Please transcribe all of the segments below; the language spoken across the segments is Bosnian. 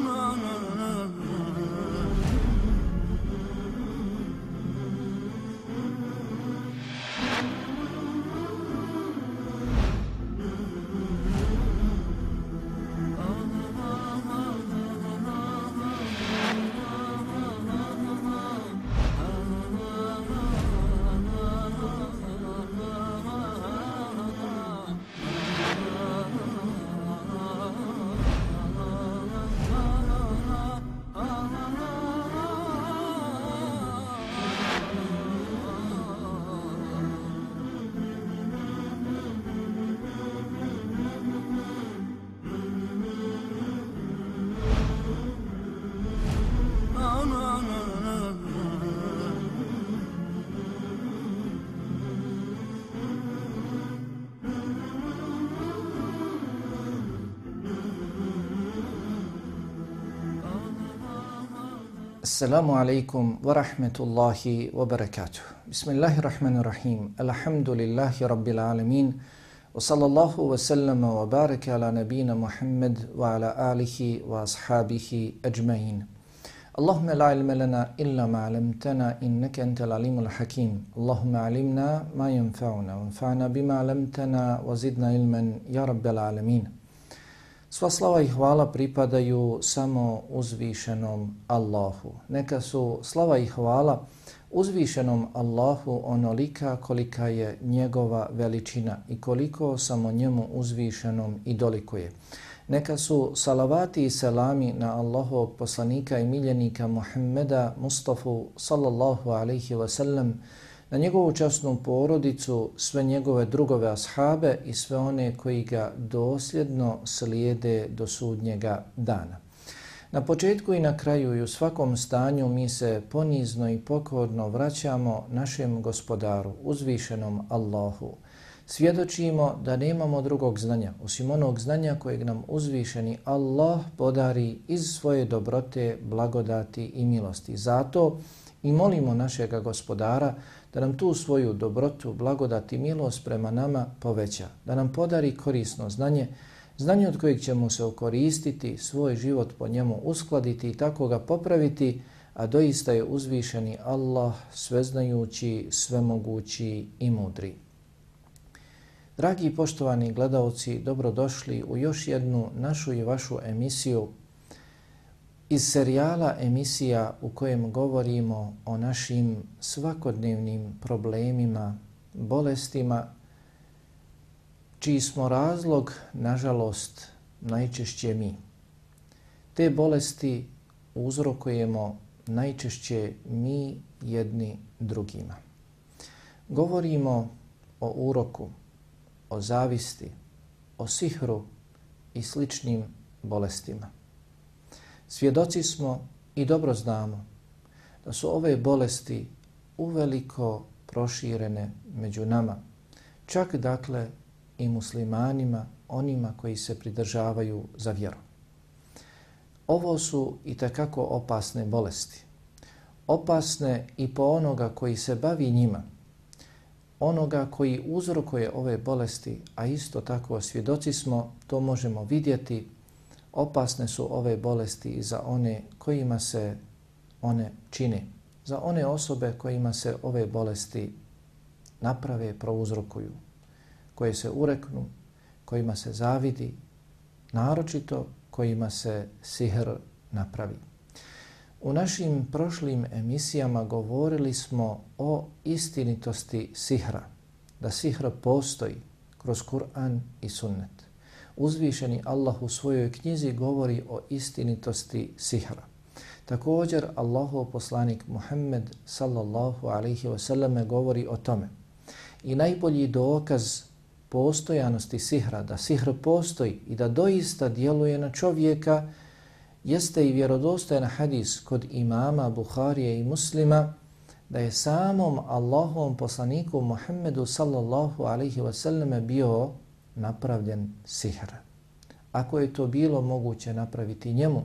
no, no. Assalamu alaikum wa rahmetullahi wa barakatuh. Bismillahirrahmanirrahim. Alhamdulillahi rabbil alamin. Wa sallallahu wa sallama wa baraka ala nabina Muhammad wa ala alihi wa ashabihi ajma'in. Allahumma la ilma lana illa ma alamtana innaka antal alimul hakim. Allahumma 'allimna ma yanfa'una wa anfa'na bima 'allamtana wa zidna ilman ya rabbal alamin. Sva slava i hvala pripadaju samo uzvišenom Allahu. Neka su slava i hvala uzvišenom Allahu onolika kolika je njegova veličina i koliko samo njemu uzvišenom i dolikuje. Neka su salavati i selami na Allahovog poslanika i miljenika Muhammeda Mustafa sallallahu alaihi wa sallam na njegovu časnu porodicu, sve njegove drugove ashabe i sve one koji ga dosljedno slijede do sudnjega dana. Na početku i na kraju i u svakom stanju mi se ponizno i pokorno vraćamo našem gospodaru, uzvišenom Allahu. Svjedočimo da nemamo drugog znanja, osim onog znanja kojeg nam uzvišeni Allah podari iz svoje dobrote, blagodati i milosti. Zato i molimo našega gospodara da nam tu svoju dobrotu, blagodat i milost prema nama poveća, da nam podari korisno znanje, znanje od kojeg ćemo se okoristiti, svoj život po njemu uskladiti i tako ga popraviti, a doista je uzvišeni Allah, sveznajući, svemogući i mudri. Dragi i poštovani gledalci, dobrodošli u još jednu našu i vašu emisiju iz serijala emisija u kojem govorimo o našim svakodnevnim problemima, bolestima, čiji smo razlog, nažalost, najčešće mi. Te bolesti uzrokujemo najčešće mi jedni drugima. Govorimo o uroku, o zavisti, o sihru i sličnim bolestima. Svjedoci smo i dobro znamo da su ove bolesti uveliko proširene među nama. Čak dakle i muslimanima, onima koji se pridržavaju za vjeru. Ovo su i takako opasne bolesti. Opasne i po onoga koji se bavi njima, onoga koji uzrokuje ove bolesti, a isto tako svjedoci smo, to možemo vidjeti opasne su ove bolesti i za one kojima se one čine. Za one osobe kojima se ove bolesti naprave, prouzrokuju, koje se ureknu, kojima se zavidi, naročito kojima se sihr napravi. U našim prošlim emisijama govorili smo o istinitosti sihra, da sihr postoji kroz Kur'an i sunnet uzvišeni Allah u svojoj knjizi govori o istinitosti sihra. Također Allahov poslanik Muhammed sallallahu alaihi wasallam govori o tome. I najbolji dokaz postojanosti sihra, da sihr postoji i da doista djeluje na čovjeka, jeste i vjerodostojan hadis kod imama Buharije i muslima, da je samom Allahovom poslaniku Muhammedu sallallahu alaihi wasallam bio napravljen sihr. Ako je to bilo moguće napraviti njemu,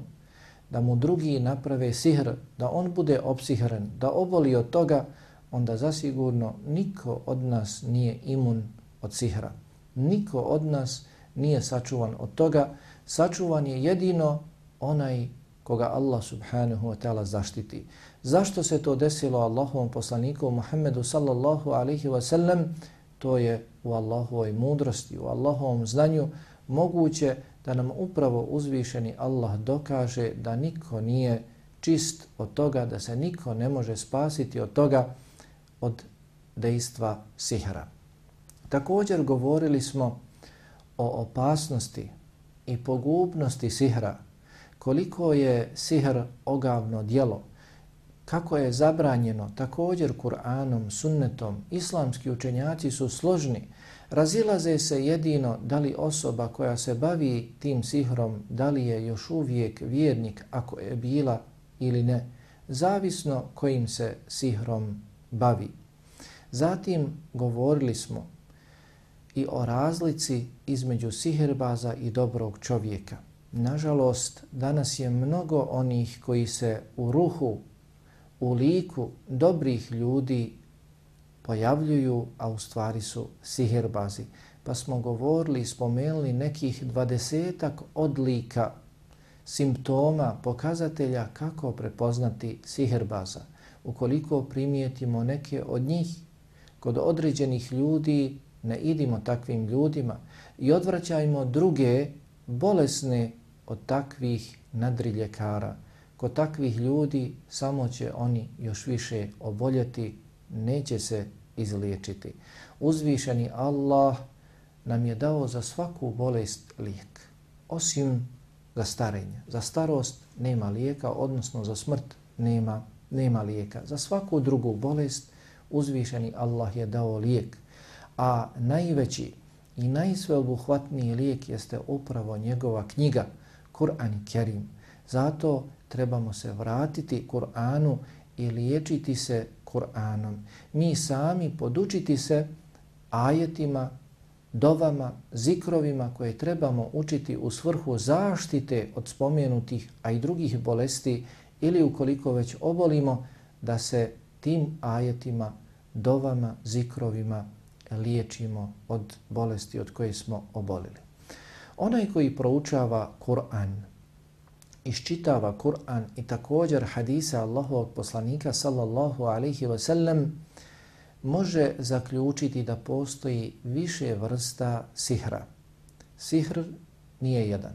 da mu drugi naprave sihr, da on bude opsihren, da oboli od toga, onda zasigurno niko od nas nije imun od sihra. Niko od nas nije sačuvan od toga. Sačuvan je jedino onaj koga Allah subhanahu wa ta'ala zaštiti. Zašto se to desilo Allahovom poslaniku Muhammedu sallallahu alaihi wa sallam? To je u Allahovoj mudrosti, u Allahovom znanju moguće da nam upravo uzvišeni Allah dokaže da niko nije čist od toga, da se niko ne može spasiti od toga, od dejstva sihra. Također govorili smo o opasnosti i pogubnosti sihra, koliko je sihr ogavno dijelo, kako je zabranjeno također Kur'anom, sunnetom, islamski učenjaci su složni, razilaze se jedino da li osoba koja se bavi tim sihrom, da li je još uvijek vjernik ako je bila ili ne, zavisno kojim se sihrom bavi. Zatim govorili smo i o razlici između sihirbaza i dobrog čovjeka. Nažalost, danas je mnogo onih koji se u ruhu, u liku dobrih ljudi pojavljuju, a u stvari su sihirbazi. Pa smo govorili i spomenuli nekih dvadesetak odlika, simptoma, pokazatelja kako prepoznati sihirbaza. Ukoliko primijetimo neke od njih, kod određenih ljudi ne idimo takvim ljudima i odvraćajmo druge bolesne od takvih nadriljekara. Kod takvih ljudi samo će oni još više oboljeti, neće se izliječiti. Uzvišeni Allah nam je dao za svaku bolest lijek, osim za starenje. Za starost nema lijeka, odnosno za smrt nema, nema lijeka. Za svaku drugu bolest uzvišeni Allah je dao lijek. A najveći i najsveobuhvatniji lijek jeste upravo njegova knjiga, Kur'an Kerim. Zato trebamo se vratiti Kur'anu i liječiti se Kur'anom. Mi sami podučiti se ajetima, dovama, zikrovima koje trebamo učiti u svrhu zaštite od spomenutih, a i drugih bolesti ili ukoliko već obolimo, da se tim ajetima, dovama, zikrovima liječimo od bolesti od koje smo obolili. Onaj koji proučava Kur'an, iščitava Kur'an i također hadisa Allahovog poslanika sallallahu alaihi ve sellem može zaključiti da postoji više vrsta sihra. Sihr nije jedan.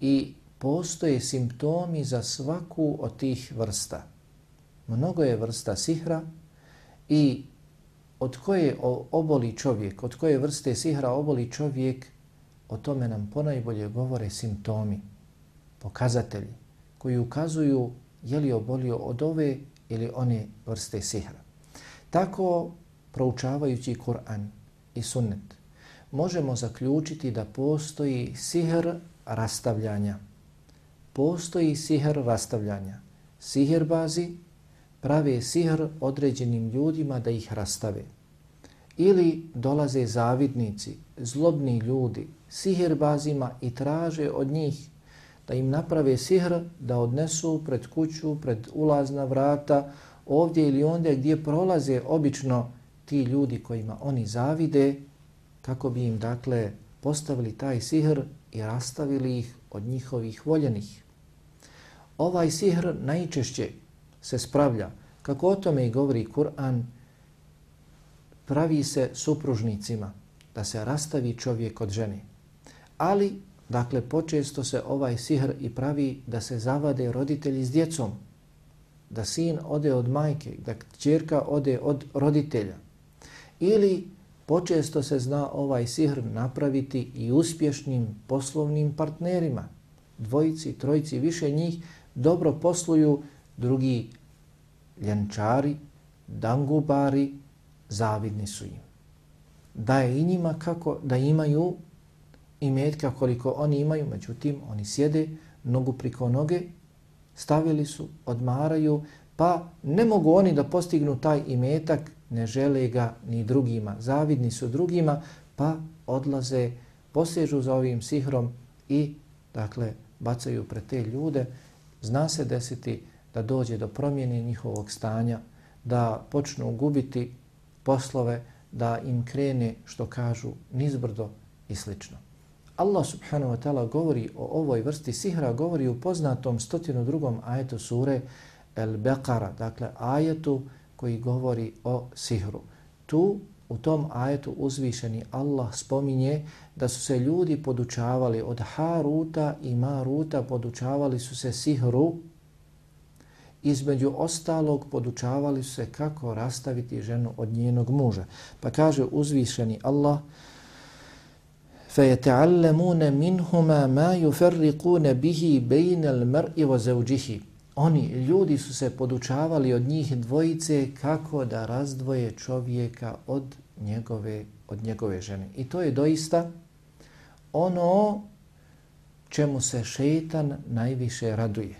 I postoje simptomi za svaku od tih vrsta. Mnogo je vrsta sihra i od koje oboli čovjek, od koje vrste sihra oboli čovjek, o tome nam ponajbolje govore simptomi, pokazatelji koji ukazuju je li obolio od ove ili one vrste sihra. Tako, proučavajući Kur'an i sunnet, možemo zaključiti da postoji sihr rastavljanja. Postoji sihr rastavljanja. Sihr bazi prave sihr određenim ljudima da ih rastave. Ili dolaze zavidnici, zlobni ljudi, siherbazima i traže od njih da im naprave sihr da odnesu pred kuću, pred ulazna vrata, ovdje ili onda gdje prolaze obično ti ljudi kojima oni zavide, kako bi im dakle postavili taj sihr i rastavili ih od njihovih voljenih. Ovaj sihr najčešće se spravlja, kako o tome i govori Kur'an, pravi se supružnicima, da se rastavi čovjek od žene. Ali, dakle, počesto se ovaj sihr i pravi da se zavade roditelji s djecom, da sin ode od majke, da čerka ode od roditelja. Ili počesto se zna ovaj sihr napraviti i uspješnim poslovnim partnerima. Dvojici, trojici, više njih dobro posluju, drugi ljenčari, dangubari, zavidni su im. Da je i njima kako da imaju imetka koliko oni imaju, međutim oni sjede nogu priko noge, stavili su, odmaraju, pa ne mogu oni da postignu taj imetak, ne žele ga ni drugima, zavidni su drugima, pa odlaze, posežu za ovim sihrom i, dakle, bacaju pre te ljude. Zna se desiti da dođe do promjene njihovog stanja, da počnu gubiti poslove, da im krene, što kažu, nizbrdo i slično. Allah subhanahu wa ta'ala govori o ovoj vrsti sihra, govori u poznatom 102. ajetu sure El Beqara, dakle ajetu koji govori o sihru. Tu u tom ajetu uzvišeni Allah spominje da su se ljudi podučavali od Haruta i Maruta, podučavali su se sihru, između ostalog podučavali su se kako rastaviti ženu od njenog muža. Pa kaže uzvišeni Allah, فَيَتَعَلَّمُونَ مِنْهُمَا مَا يُفَرِّقُونَ بِهِ بَيْنَ الْمَرْءِ وَزَوْجِهِ Oni, ljudi su se podučavali od njih dvojice kako da razdvoje čovjeka od njegove, od njegove žene. I to je doista ono čemu se šetan najviše raduje.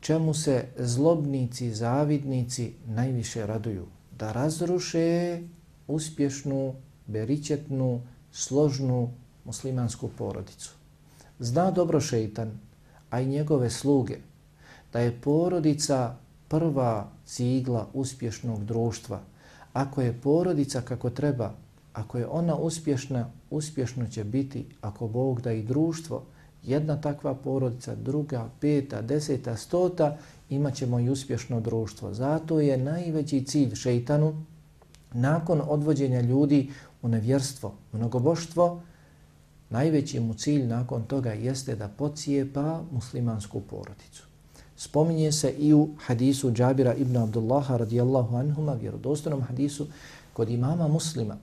Čemu se zlobnici, zavidnici najviše raduju. Da razruše uspješnu, beričetnu, složnu muslimansku porodicu. Zna dobro šeitan, a i njegove sluge, da je porodica prva cigla uspješnog društva. Ako je porodica kako treba, ako je ona uspješna, uspješno će biti, ako Bog da i društvo, jedna takva porodica, druga, peta, deseta, stota, imat ćemo i uspješno društvo. Zato je najveći cilj šeitanu, nakon odvođenja ljudi u nevjerstvo, mnogoboštvo, najveći mu cilj nakon toga jeste da pocijepa muslimansku porodicu. Spominje se i u hadisu Džabira ibn Abdullaha radijallahu anhuma, vjerodostanom hadisu kod imama muslima,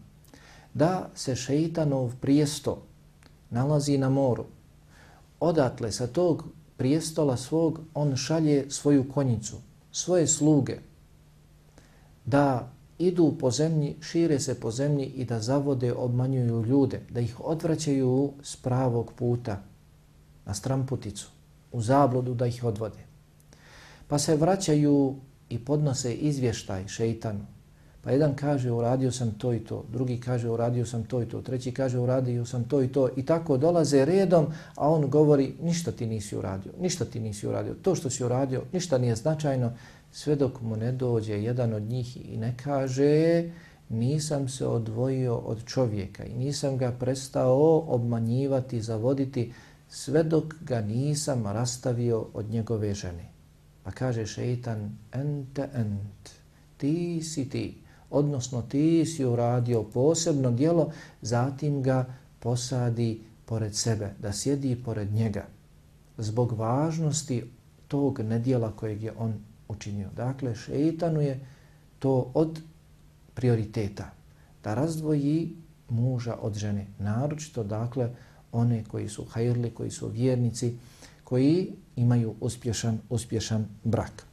da se šeitanov prijesto nalazi na moru. Odatle sa tog prijestola svog on šalje svoju konjicu, svoje sluge, da idu po zemlji, šire se po zemlji i da zavode, obmanjuju ljude, da ih odvraćaju s pravog puta na stramputicu, u zabludu da ih odvode. Pa se vraćaju i podnose izvještaj šeitanu. Pa jedan kaže uradio sam to i to, drugi kaže uradio sam to i to, treći kaže uradio sam to i to i tako dolaze redom, a on govori ništa ti nisi uradio, ništa ti nisi uradio, to što si uradio ništa nije značajno, sve dok mu ne dođe jedan od njih i ne kaže nisam se odvojio od čovjeka i nisam ga prestao obmanjivati, zavoditi sve dok ga nisam rastavio od njegove žene. Pa kaže šeitan, ente ent, ti si ti, odnosno ti si uradio posebno dijelo, zatim ga posadi pored sebe, da sjedi pored njega, zbog važnosti tog nedjela kojeg je on učinio. Dakle, šeitanu je to od prioriteta, da razdvoji muža od žene, naročito, dakle, one koji su hajrli, koji su vjernici, koji imaju uspješan, uspješan brak.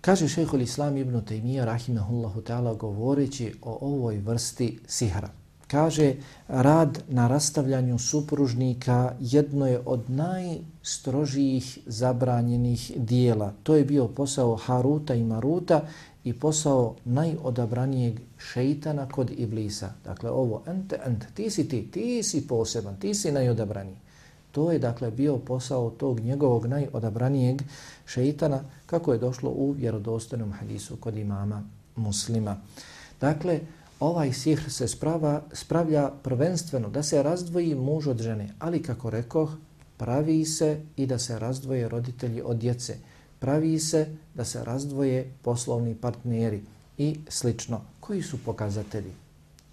Kaže šehhul Islam ibn Taymiyyah rahimahullahu ta'ala govoreći o ovoj vrsti sihra. Kaže, rad na rastavljanju supružnika jedno je od najstrožijih zabranjenih dijela. To je bio posao Haruta i Maruta i posao najodabranijeg šeitana kod Iblisa. Dakle, ovo, ente, ente, ti si ti, ti si poseban, ti si najodabraniji. To je dakle bio posao tog njegovog najodabranijeg šeitana kako je došlo u vjerodostojnom hadisu kod imama muslima. Dakle, ovaj sihr se sprava, spravlja prvenstveno da se razdvoji muž od žene, ali kako rekoh, pravi se i da se razdvoje roditelji od djece. Pravi se da se razdvoje poslovni partneri i slično. Koji su pokazatelji?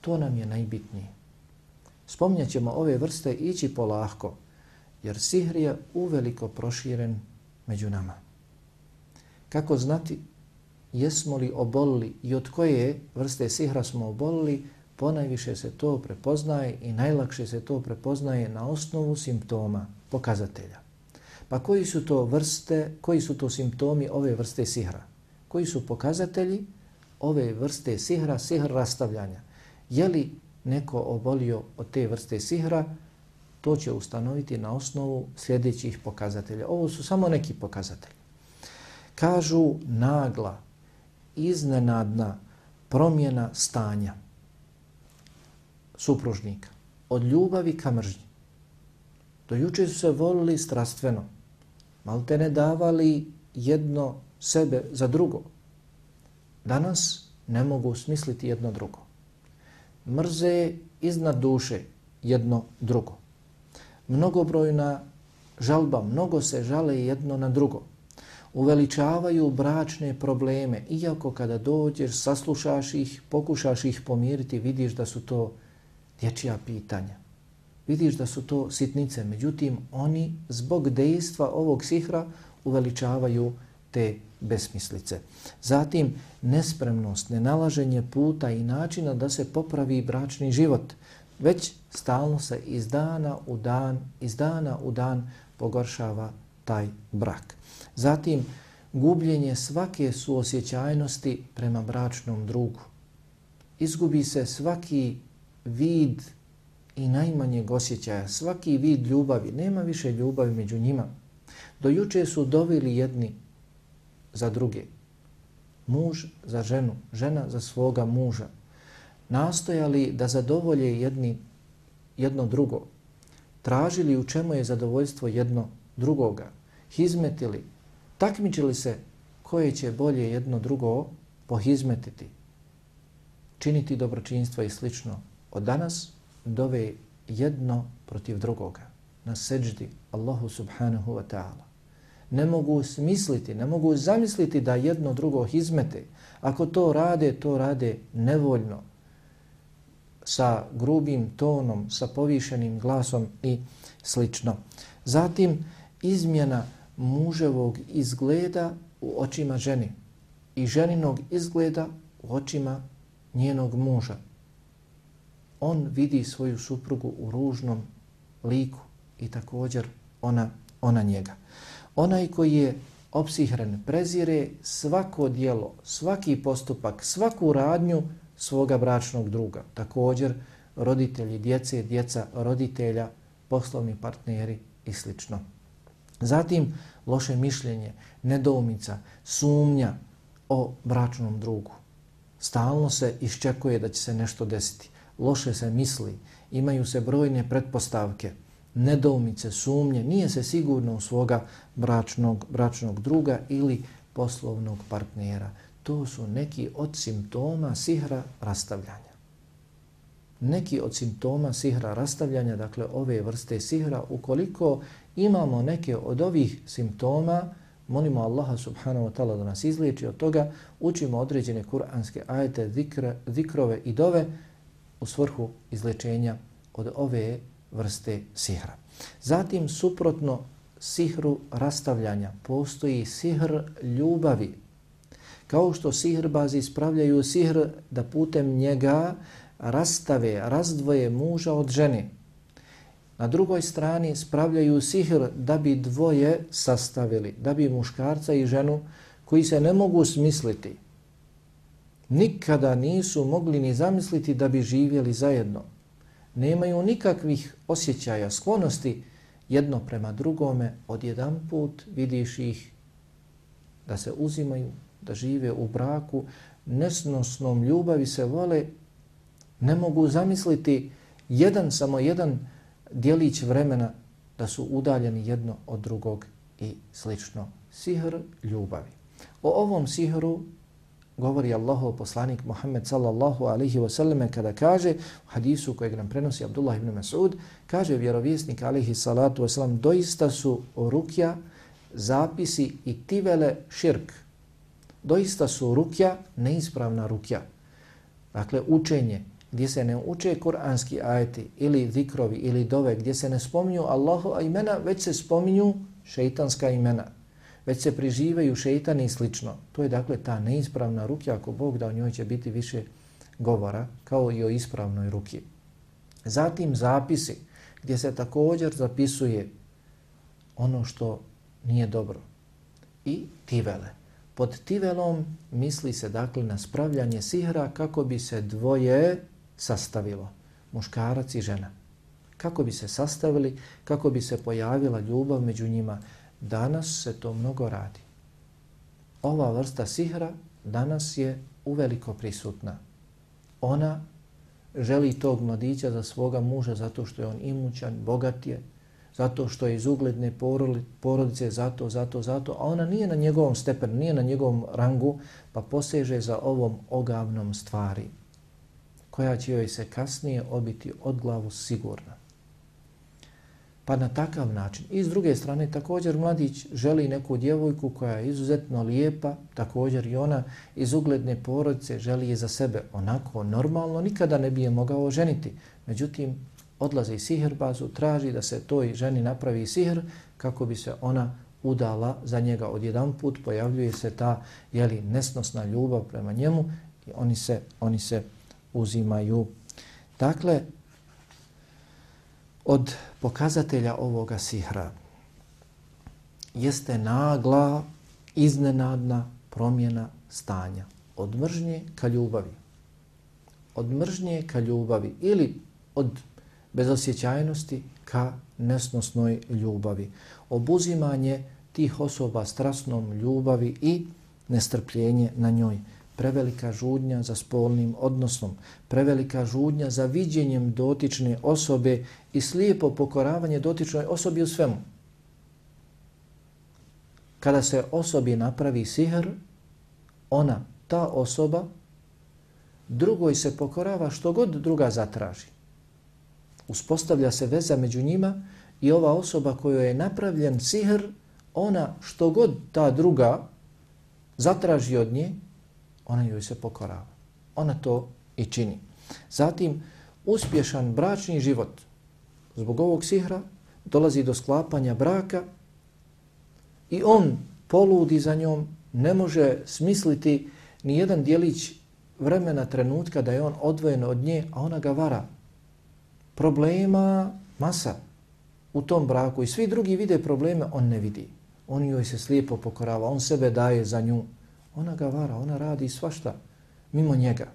To nam je najbitnije. Spomnjat ćemo ove vrste ići polahko, jer sihr je uveliko proširen među nama. Kako znati jesmo li obolili i od koje vrste sihra smo obolili, ponajviše se to prepoznaje i najlakše se to prepoznaje na osnovu simptoma, pokazatelja. Pa koji su to vrste, koji su to simptomi ove vrste sihra? Koji su pokazatelji ove vrste sihra, sihr rastavljanja? Je li neko obolio od te vrste sihra, to će ustanoviti na osnovu sljedećih pokazatelja. Ovo su samo neki pokazatelji. Kažu nagla, iznenadna promjena stanja supružnika od ljubavi ka mržnji. Do juče su se volili strastveno, malte ne davali jedno sebe za drugo. Danas ne mogu smisliti jedno drugo. Mrze iznad duše, jedno drugo. Mnogobrojna žalba, mnogo se žale jedno na drugo. Uveličavaju bračne probleme, iako kada dođeš, saslušaš ih, pokušaš ih pomiriti, vidiš da su to dječja pitanja. Vidiš da su to sitnice, međutim, oni zbog dejstva ovog sihra uveličavaju te besmislice. Zatim, nespremnost, nenalaženje puta i načina da se popravi bračni život, već stalno se iz dana u dan, iz dana u dan pogoršava taj brak. Zatim, gubljenje svake suosjećajnosti prema bračnom drugu. Izgubi se svaki vid i najmanjeg osjećaja, svaki vid ljubavi. Nema više ljubavi među njima. Do juče su dovili jedni za druge. Muž za ženu, žena za svoga muža. Nastojali da zadovolje jedni, jedno drugo. Tražili u čemu je zadovoljstvo jedno drugoga. Hizmetili. Takmičili se koje će bolje jedno drugo pohizmetiti. Činiti dobročinstva i slično. Od danas dove jedno protiv drugoga. Na seđdi Allahu subhanahu wa ta'ala ne mogu smisliti, ne mogu zamisliti da jedno drugo izmete. Ako to rade, to rade nevoljno, sa grubim tonom, sa povišenim glasom i slično. Zatim, izmjena muževog izgleda u očima ženi i ženinog izgleda u očima njenog muža. On vidi svoju suprugu u ružnom liku i također ona, ona njega. Onaj koji je opsihren prezire svako dijelo, svaki postupak, svaku radnju svoga bračnog druga. Također roditelji, djece, djeca roditelja, poslovni partneri i slično. Zatim loše mišljenje, nedoumica, sumnja o bračnom drugu. Stalno se iščekuje da će se nešto desiti. Loše se misli, imaju se brojne pretpostavke – nedoumice, sumnje, nije se sigurno u svoga bračnog, bračnog druga ili poslovnog partnera. To su neki od simptoma sihra rastavljanja. Neki od simptoma sihra rastavljanja, dakle ove vrste sihra, ukoliko imamo neke od ovih simptoma, molimo Allaha subhanahu wa ta'ala da nas izliječi od toga, učimo određene kuranske ajete, zikre, zikrove i dove u svrhu izlečenja od ove vrste sihra. Zatim, suprotno sihru rastavljanja, postoji sihr ljubavi. Kao što sihrbazi ispravljaju sihr da putem njega rastave, razdvoje muža od žene. Na drugoj strani spravljaju sihr da bi dvoje sastavili, da bi muškarca i ženu koji se ne mogu smisliti, nikada nisu mogli ni zamisliti da bi živjeli zajedno nemaju nikakvih osjećaja, sklonosti jedno prema drugome, Odjedan put vidiš ih da se uzimaju, da žive u braku, nesnosnom ljubavi se vole, ne mogu zamisliti jedan, samo jedan dijelić vremena da su udaljeni jedno od drugog i slično. Sihr ljubavi. O ovom sihru govori Allahov poslanik Muhammed sallallahu alaihi wa sallam kada kaže u hadisu kojeg nam prenosi Abdullah ibn Mas'ud, kaže vjerovjesnik alaihi salatu wa sallam, doista su rukja, zapisi i tivele širk. Doista su rukja, neispravna rukja. Dakle, učenje gdje se ne uče kuranski ajeti ili zikrovi ili dove, gdje se ne spominju Allahu imena, već se spominju šeitanska imena već se priživaju šeitani i slično. To je dakle ta neispravna ruke, ako Bog da o njoj će biti više govora, kao i o ispravnoj ruki. Zatim zapisi, gdje se također zapisuje ono što nije dobro. I tivele. Pod tivelom misli se dakle na spravljanje sihra kako bi se dvoje sastavilo, muškarac i žena. Kako bi se sastavili, kako bi se pojavila ljubav među njima, Danas se to mnogo radi. Ova vrsta sihra danas je uveliko prisutna. Ona želi tog mladića za svoga muža zato što je on imućan, bogat je, zato što je iz ugledne porodice, zato, zato, zato, a ona nije na njegovom stepenu, nije na njegovom rangu, pa poseže za ovom ogavnom stvari koja će joj se kasnije obiti od glavu sigurna. Pa na takav način. I s druge strane, također mladić želi neku djevojku koja je izuzetno lijepa, također i ona iz ugledne porodice želi je za sebe onako normalno, nikada ne bi je mogao ženiti. Međutim, odlazi i traži da se toj ženi napravi sihr kako bi se ona udala za njega odjedan put, pojavljuje se ta jeli, nesnosna ljubav prema njemu i oni se, oni se uzimaju. Dakle, od pokazatelja ovoga sihra jeste nagla, iznenadna promjena stanja. Od mržnje ka ljubavi. Od mržnje ka ljubavi ili od bezosjećajnosti ka nesnosnoj ljubavi. Obuzimanje tih osoba strasnom ljubavi i nestrpljenje na njoj prevelika žudnja za spolnim odnosom, prevelika žudnja za viđenjem dotične osobe i slijepo pokoravanje dotičnoj osobi u svemu. Kada se osobi napravi sihr, ona, ta osoba, drugoj se pokorava što god druga zatraži. Uspostavlja se veza među njima i ova osoba kojoj je napravljen sihr, ona što god ta druga zatraži od nje, ona joj se pokorava. Ona to i čini. Zatim, uspješan bračni život zbog ovog sihra dolazi do sklapanja braka i on poludi za njom, ne može smisliti ni jedan dijelić vremena, trenutka da je on odvojen od nje, a ona ga vara. Problema masa u tom braku i svi drugi vide probleme, on ne vidi. On joj se slijepo pokorava, on sebe daje za nju, Ona ga vara, ona radi svašta mimo njega.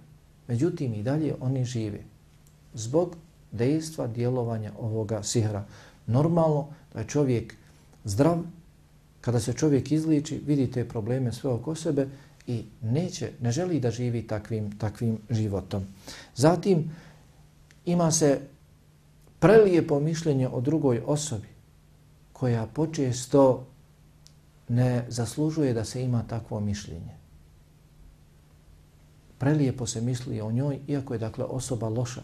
Međutim, i dalje oni žive zbog dejstva djelovanja ovoga sihra. Normalno da je čovjek zdrav, kada se čovjek izliči, vidi te probleme sve oko sebe i neće, ne želi da živi takvim, takvim životom. Zatim, ima se prelijepo mišljenje o drugoj osobi koja počesto ne zaslužuje da se ima takvo mišljenje. Prelijepo se misli o njoj, iako je dakle osoba loša.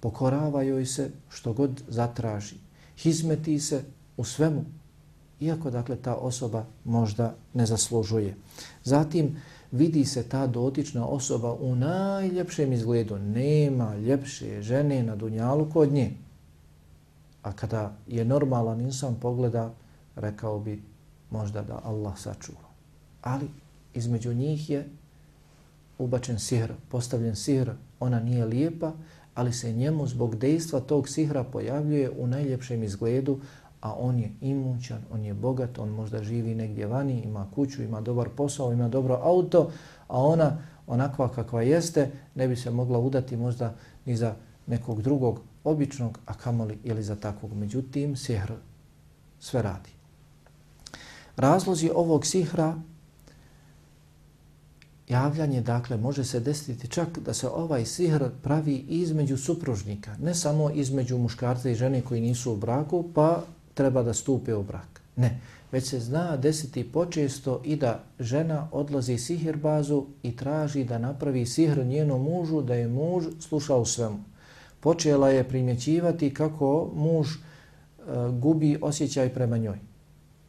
Pokorava joj se što god zatraži. Hizmeti se u svemu, iako dakle ta osoba možda ne zaslužuje. Zatim vidi se ta dotična osoba u najljepšem izgledu. Nema ljepše žene na dunjalu kod nje. A kada je normalan insan pogleda, rekao bi možda da Allah sačuva. Ali između njih je ubačen sihr, postavljen sihr, ona nije lijepa, ali se njemu zbog dejstva tog sihra pojavljuje u najljepšem izgledu, a on je imućan, on je bogat, on možda živi negdje vani, ima kuću, ima dobar posao, ima dobro auto, a ona onakva kakva jeste ne bi se mogla udati možda ni za nekog drugog običnog, a kamoli ili za takvog. Međutim, sihr sve radi. Razlozi ovog sihra javljanje, dakle, može se desiti čak da se ovaj sihr pravi između supružnika, ne samo između muškarca i žene koji nisu u braku, pa treba da stupe u brak. Ne, već se zna desiti počesto i da žena odlazi sihirbazu i traži da napravi sihr njenom mužu, da je muž slušao svemu. Počela je primjećivati kako muž e, gubi osjećaj prema njoj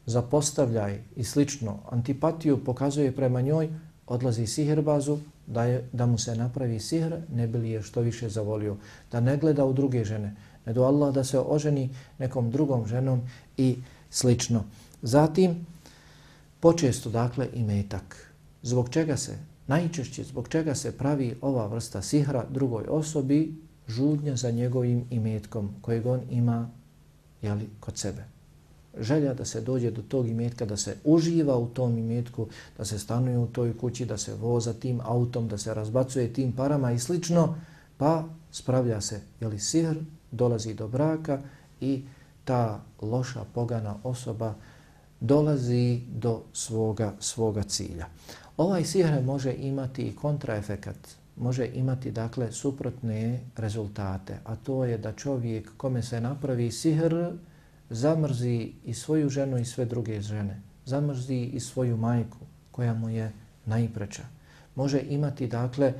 zapostavljaj i slično, antipatiju pokazuje prema njoj, odlazi sihirbazu da, je, da mu se napravi sihr, ne bi li je što više zavolio, da ne gleda u druge žene, ne do Allah da se oženi nekom drugom ženom i slično. Zatim, počesto dakle i metak. Zbog čega se, najčešće zbog čega se pravi ova vrsta sihra drugoj osobi, žudnja za njegovim imetkom kojeg on ima jeli, kod sebe želja da se dođe do tog imetka, da se uživa u tom imetku, da se stanuje u toj kući, da se voza tim autom, da se razbacuje tim parama i slično, pa spravlja se, jeli sihr, dolazi do braka i ta loša, pogana osoba dolazi do svoga, svoga cilja. Ovaj sihr može imati i kontraefekat, može imati dakle suprotne rezultate, a to je da čovjek kome se napravi sihr, zamrzi i svoju ženu i sve druge žene. Zamrzi i svoju majku koja mu je najpreća. Može imati dakle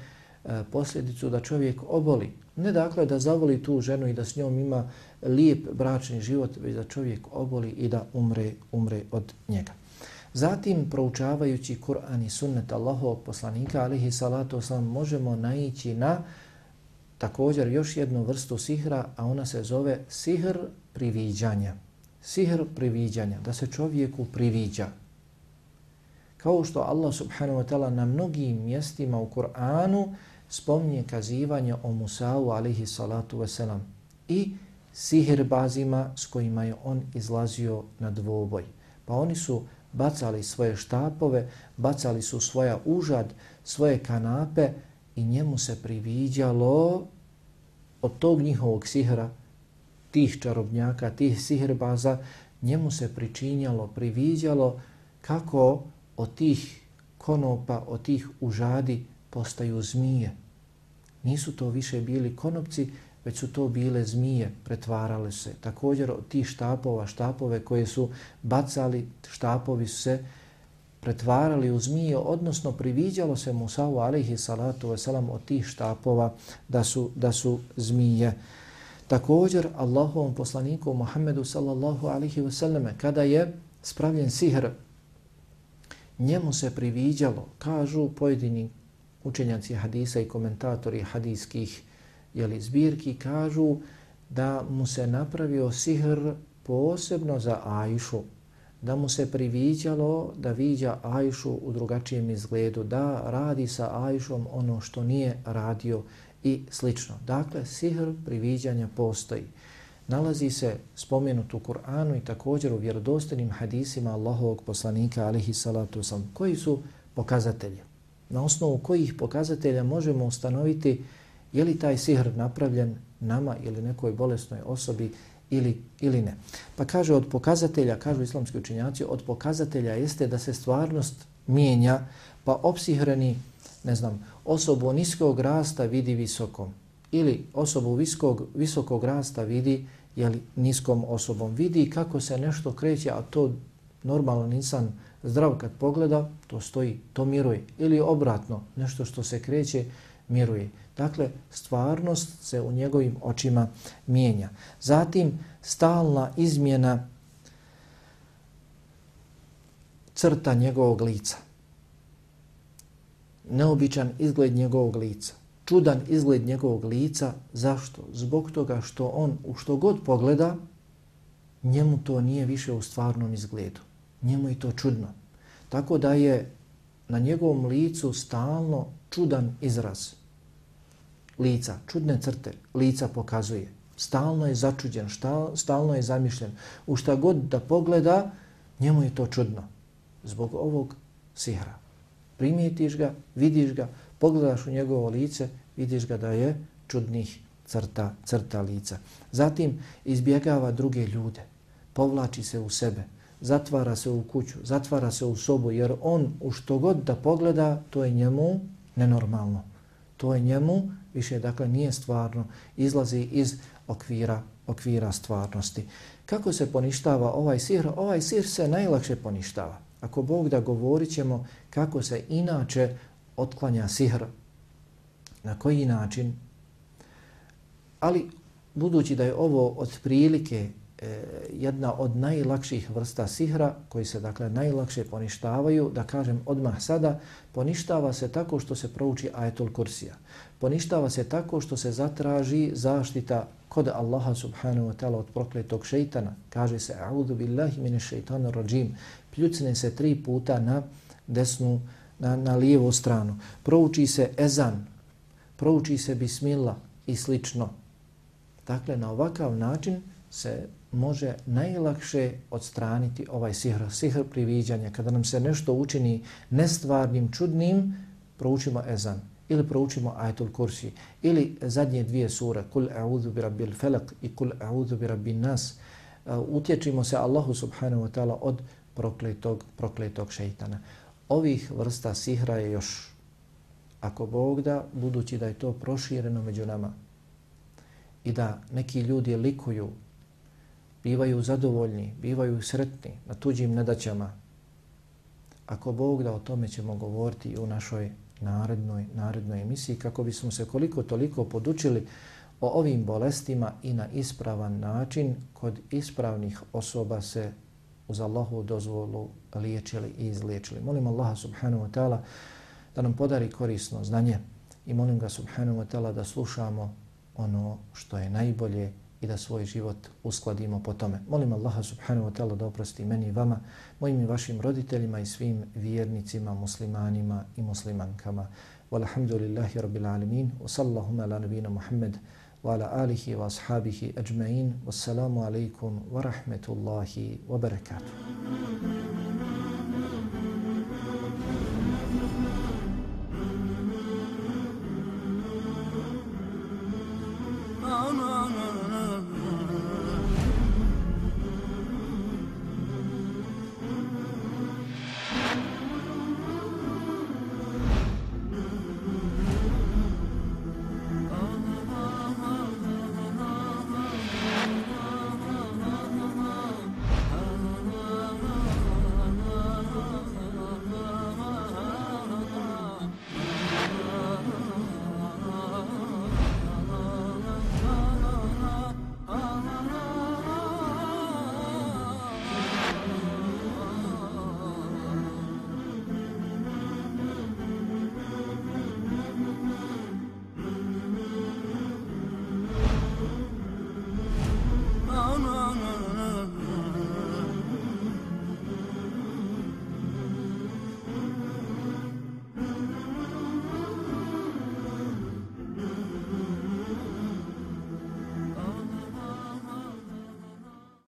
e, posljedicu da čovjek oboli. Ne dakle da zavoli tu ženu i da s njom ima lijep bračni život, već da čovjek oboli i da umre, umre od njega. Zatim, proučavajući Kur'an i sunnet Allahovog poslanika, alihi salatu oslam, možemo naići na također još jednu vrstu sihra, a ona se zove sihr priviđanja. Sihr priviđanja, da se čovjeku priviđa. Kao što Allah subhanahu wa ta'ala na mnogim mjestima u Kur'anu spominje kazivanje o Musa'u alihi salatu wasalam i sihr bazima s kojima je on izlazio na dvoboj. Pa oni su bacali svoje štapove, bacali su svoja užad, svoje kanape i njemu se priviđalo od tog njihovog sihra, tih čarobnjaka, tih sihrbaza, njemu se pričinjalo, priviđalo kako od tih konopa, od tih užadi postaju zmije. Nisu to više bili konopci, već su to bile zmije, pretvarale se. Također od tih štapova, štapove koje su bacali, štapovi su se pretvarali pretvarali u zmije, odnosno priviđalo se Musa'u alaihi salatu wasalam od tih štapova da su, da su zmije. Također Allahovom poslaniku Muhammedu sallallahu alaihi wasallam kada je spravljen sihr, njemu se priviđalo, kažu pojedini učenjaci hadisa i komentatori hadijskih jeli, zbirki kažu da mu se napravio sihr posebno za Ajšu, da mu se priviđalo da viđa Ajšu u drugačijem izgledu, da radi sa Ajšom ono što nije radio i slično. Dakle, sihr priviđanja postoji. Nalazi se spomenut u Kur'anu i također u vjerodostanim hadisima Allahovog poslanika alihi salatu sam. Koji su pokazatelji? Na osnovu kojih pokazatelja možemo ustanoviti je li taj sihr napravljen nama ili nekoj bolesnoj osobi ili, ili ne. Pa kaže od pokazatelja, kažu islamski učinjaci, od pokazatelja jeste da se stvarnost mijenja, pa opsihrani, ne znam, osobu niskog rasta vidi visokom ili osobu viskog, visokog rasta vidi jeli, niskom osobom. Vidi kako se nešto kreće, a to normalno insan zdrav kad pogleda, to stoji, to miruje. Ili obratno, nešto što se kreće, miruje. Dakle, stvarnost se u njegovim očima mijenja. Zatim, stalna izmjena crta njegovog lica. Neobičan izgled njegovog lica. Čudan izgled njegovog lica. Zašto? Zbog toga što on u što god pogleda, njemu to nije više u stvarnom izgledu. Njemu je to čudno. Tako da je na njegovom licu stalno čudan izraz lica, čudne crte lica pokazuje. Stalno je začuđen, šta, stalno je zamišljen. U šta god da pogleda, njemu je to čudno. Zbog ovog sihra. Primijetiš ga, vidiš ga, pogledaš u njegovo lice, vidiš ga da je čudnih crta, crta lica. Zatim izbjegava druge ljude, povlači se u sebe, zatvara se u kuću, zatvara se u sobu, jer on u što god da pogleda, to je njemu nenormalno. To je njemu više dakle nije stvarno, izlazi iz okvira, okvira stvarnosti. Kako se poništava ovaj sihr? Ovaj sihr se najlakše poništava. Ako Bog da govorit ćemo kako se inače otklanja sihr, na koji način, ali budući da je ovo od prilike jedna od najlakših vrsta sihra koji se dakle najlakše poništavaju, da kažem odmah sada, poništava se tako što se prouči ajetul kursija. Poništava se tako što se zatraži zaštita kod Allaha subhanahu wa ta'ala od prokletog šeitana. Kaže se, a'udhu billahi mine šeitanu rajim. Pljucne se tri puta na desnu, na, na lijevu stranu. Prouči se ezan, prouči se bismillah i slično. Dakle, na ovakav način se može najlakše odstraniti ovaj sihr, sihr priviđanja. Kada nam se nešto učini nestvarnim, čudnim, proučimo ezan ili proučimo ajetul kursi ili zadnje dvije sure kul a'udhu bi rabbil falak i kul a'udhu bi rabbin nas uh, utječimo se Allahu subhanahu wa ta'ala od prokletog prokletog šejtana ovih vrsta sihra je još. Ako Bog da budući da je to prošireno među nama i da neki ljudi likuju bivaju zadovoljni, bivaju sretni na tuđim nedaćama, ako Bog da o tome ćemo govoriti i u našoj narednoj, narednoj emisiji kako bismo se koliko toliko podučili o ovim bolestima i na ispravan način kod ispravnih osoba se uz Allahu dozvolu liječili i izliječili. Molim Allaha subhanahu wa ta'ala da nam podari korisno znanje i molim ga subhanahu wa ta'ala da slušamo ono što je najbolje i da svoj život uskladimo po tome. Molim Allaha subhanahu wa ta'ala da oprosti meni i vama, mojim i vašim roditeljima i svim vjernicima, muslimanima i muslimankama. Walhamdulillahi rabbil alamin. Wa sallahu ala nabina Muhammed, wa ala alihi wa ashabihi ajma'in. Wassalamu alaikum wa rahmetullahi wa barakatuh.